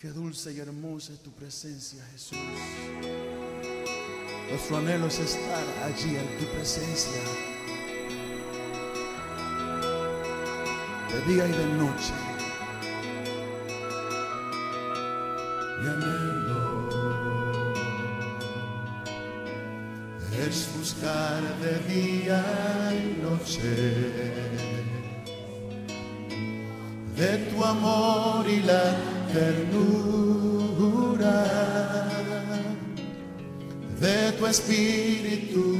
Qué dulce y hermosa es tu presencia, Jesús. Nuestro anhelo es estar allí en tu presencia. De día y de noche. Mi anhelo es buscar de día y noche de tu amor y la ternura de tu espíritu,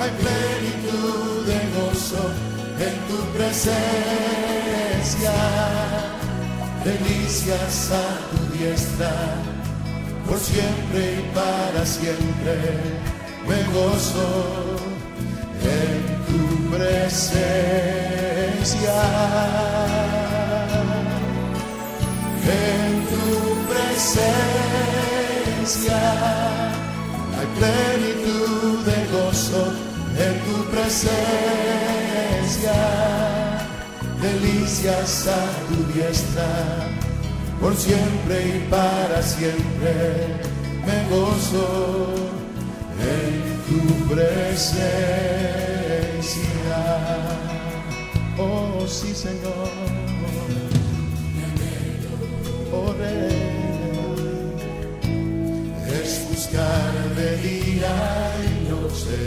hay plenitud de gozo, en tu presencia delicias a tu diestra, por siempre y para siempre me gozo en tu En tu presencia hay plenitud de gozo, en tu presencia delicias a tu diestra, por siempre y para siempre me gozo. En tu presencia. Sí, Señor. Oh, Rey. Es buscar de día y noche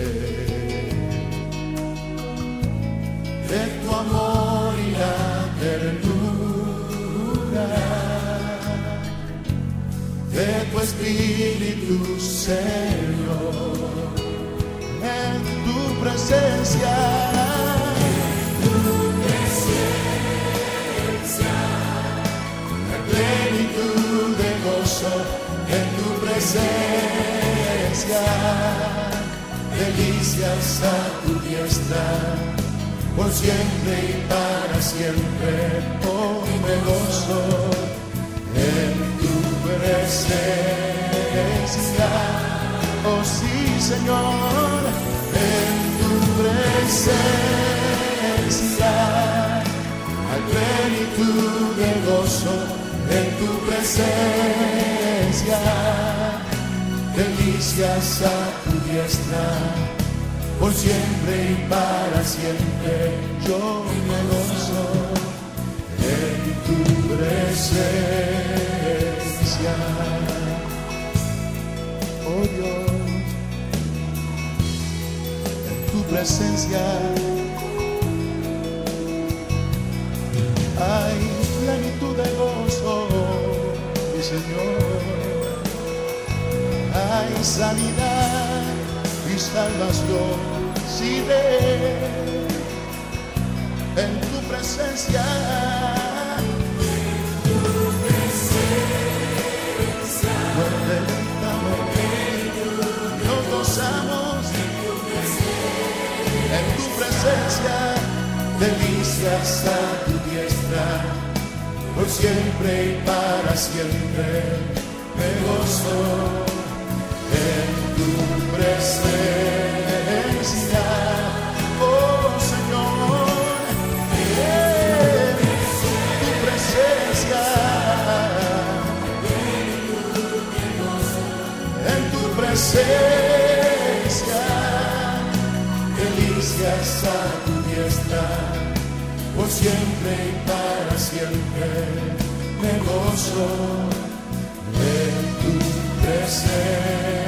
de tu amor y la ternura de tu espíritu, Señor, en tu presencia. En tu presencia, delicias a tu diestra, por siempre y para siempre, oh me gozo en tu presencia, oh sí Señor, en tu presencia. Hay plenitud de gozo en tu presencia, delicias a tu diestra, por siempre y para siempre yo me gozo en tu presencia. Oh Dios, en tu presencia hay plenitud de gozo, mi Señor. Hay sanidad y salvación, si de en tu presencia. Nos nos gozamos en tu presencia, delicias a tu diestra, por siempre y para siempre me gozo siempre y para siempre me I said.